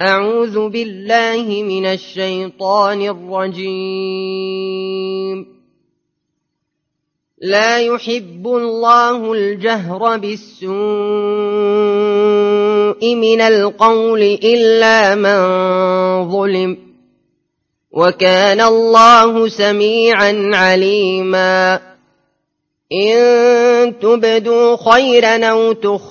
أعوذ بالله من الشيطان الرجيم. لا يحب الله الجهر بالسوء من القول إلا من ظلم وكان الله سميعا عليما. إن تبدوا خيرا أو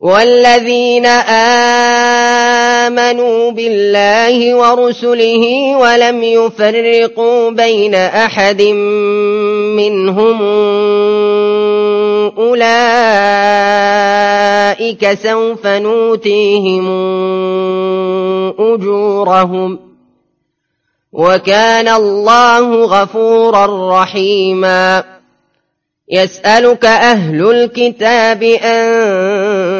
والذين آمنوا بالله ورسله ولم يفرقوا بين أحد منهم أولئك سوف نوتيهم أجورهم وكان الله غفورا رحيما يسألك أهل الكتاب أن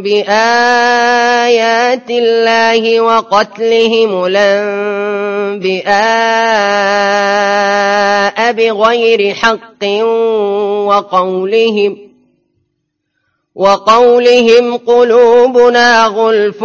بآيات الله وقتلهم الأنبياء بغير حق وقولهم وقولهم قلوبنا غلف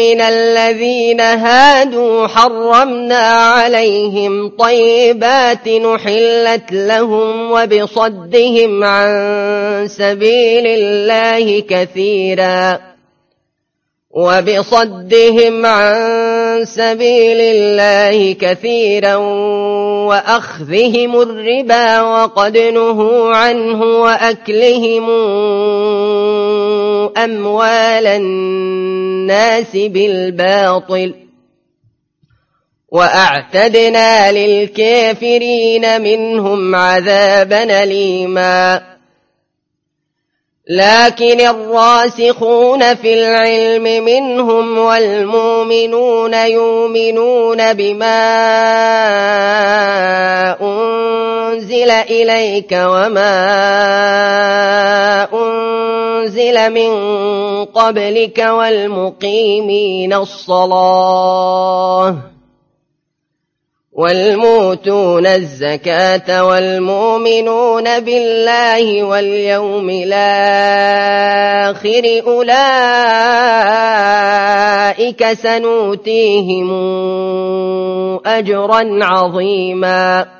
من الذين هادوا حرمنا عليهم طيبات نحلت لهم وبصدهم عن سبيل الله كثيرا وبصدهم عن سبيل الله كثيرا وأخذهم الربا وقد نهوا عنه وأكلهم أموال الناس بالباطل وأعتدنا للكافرين منهم عذابا ليما لكن الراسخون في العلم منهم والمؤمنون يؤمنون بما أنزل إليك وما أنزل من قبلك والمقيمين الصلاة والموتون الزكاة والمؤمنون بالله واليوم الآخر أولئك سنوتيهم أجرا عظيما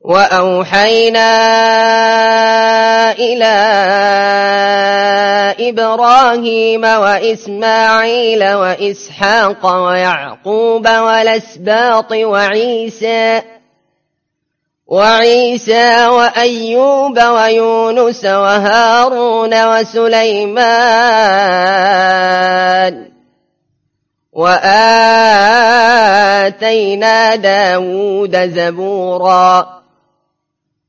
وأوحينا إلى إبراهيم وإسماعيل وإسحاق ويعقوب والأسباط وعيسى وعيسى وأيوب ويونس وهارون وسليمان وآتينا داود زبوراً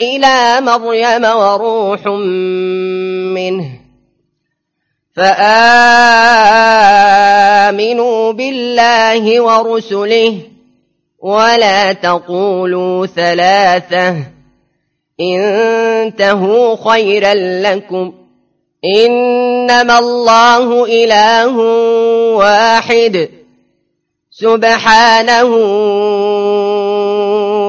إلى مريم وروح منه فآمنوا بالله ورسله ولا تقولوا ثلاثة انتهوا خيرا لكم إنما الله إله واحد سبحانه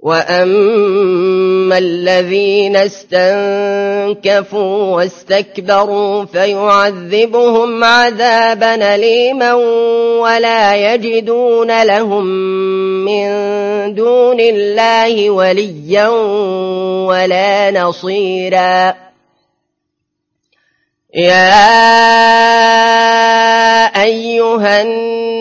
وأما الذين استنكفوا واستكبروا فيعذبهم عذابا أليما ولا يجدون لهم من دون الله وليا ولا نصيرا يا أيها الناس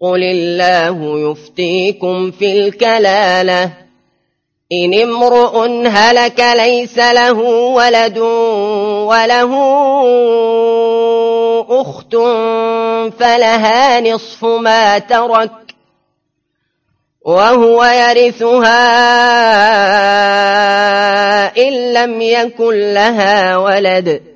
قل الله يفتيكم في الكلالة إن امرؤ هلك ليس له ولد وله أخت فلها نصف ما ترك وهو يرثها إن لم يكن لها ولد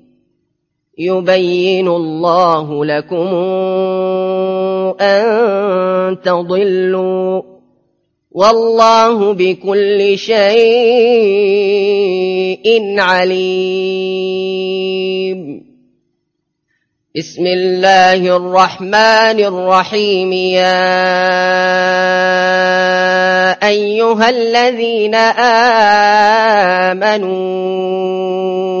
يبين الله لكم أن تضلوا والله بكل شيء عليم. بسم الله الرحمن الرحيم. يا أيها الذين آمنوا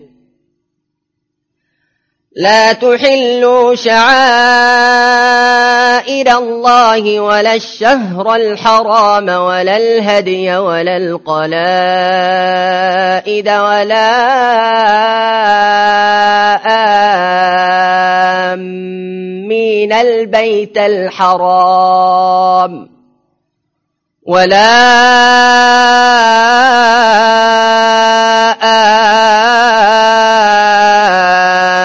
لا تحلوا شعائر الله ولا الشهر الحرام ولا الهدي ولا القلائد ولا آمين البيت الحرام ولا آمين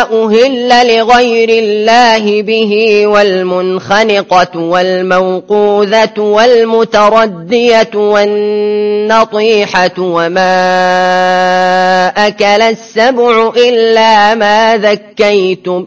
أهل لغير الله به والمنخنقة والموقوذة والمتردية والنطيحة وما أكل السبع إلا ما ذكيتم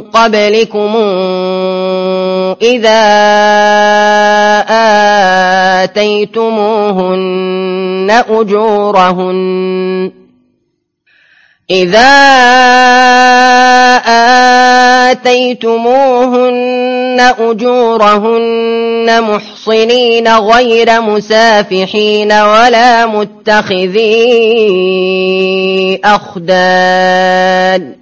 قبلكم إذا آتيتموهن أجورهن. إذا آتيتموهن أجورهن محصنين غير مسافحين ولا متخذي أخدان.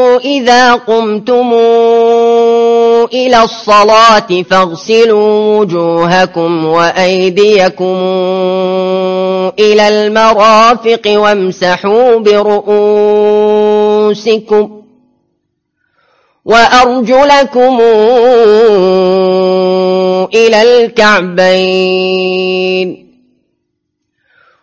إذا قمتم إلى الصلاة فاغسلوا وجوهكم وأيديكم إلى المرافق وامسحوا برؤوسكم وأرجلكم إلى الكعبين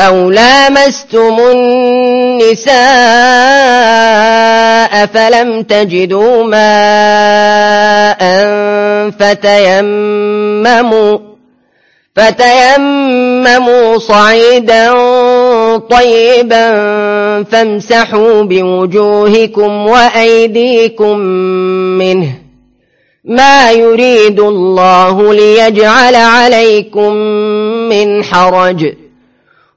أو لامستم النساء فلم تجدوا ماء فتيمموا فتيمموا صعيدا طيبا فامسحوا بوجوهكم وأيديكم منه ما يريد الله ليجعل عليكم من حرج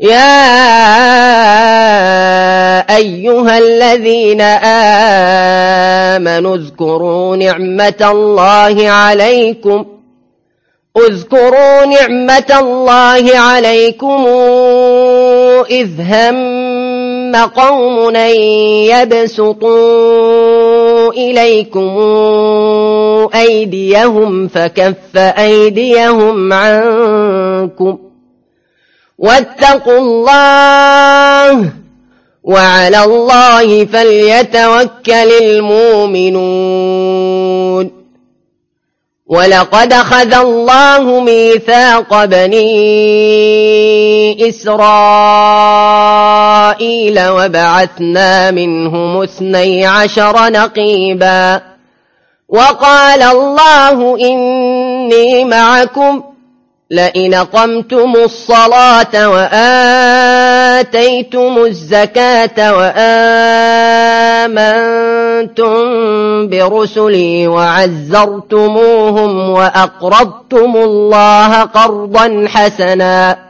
يا أيها الذين آمنوا اذكروا نعمة الله عليكم اذكروا نعمة الله عليكم إذ هم قوم يبسطوا إليكم أيديهم فكف أيديهم عنكم واتقوا الله وعلى الله فليتوكل المؤمنون. ولقد خذ الله ميثاق بني إسرائيل وبعثنا منهم اثني عشر نقيبا. وقال الله إني معكم لئن قمتم الصلاة وآتيتم الزكاة وآمنتم برسلي وعزرتموهم وأقرضتم الله قرضا حسنا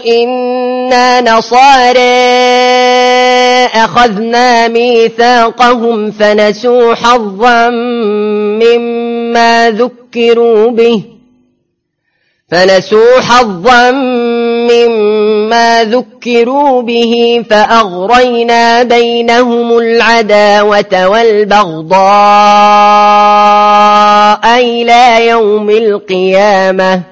إنا نصارى أخذنا ميثاقهم فنسوا حظا مما ذكروا به فنسوا حظا مما ذكروا به فأغرينا بينهم العداوة والبغضاء إلى يوم القيامة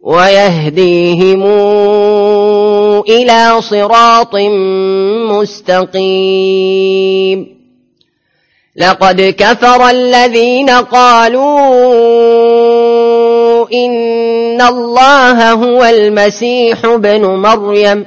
ويهديهم إلى صراط مستقيم. لقد كفر الذين قالوا إن الله هو المسيح بن مريم.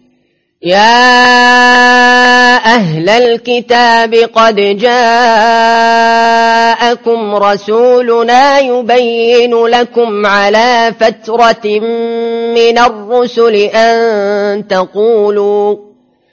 يا أهل الكتاب قد جاءكم رسولنا يبين لكم على فترة من الرسل أن تقولوا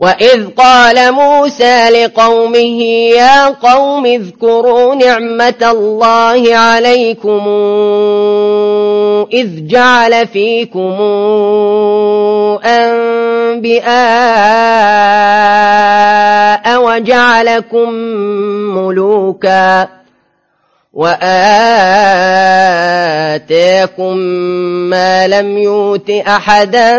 وإذ قال موسى لقومه يا قوم اذكروا نعمة الله عليكم إذ جعل فيكم أنبئاء وجعلكم ملوكا وآتاكم ما لم يوت أحدا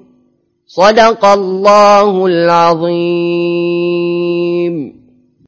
صدق الله العظيم.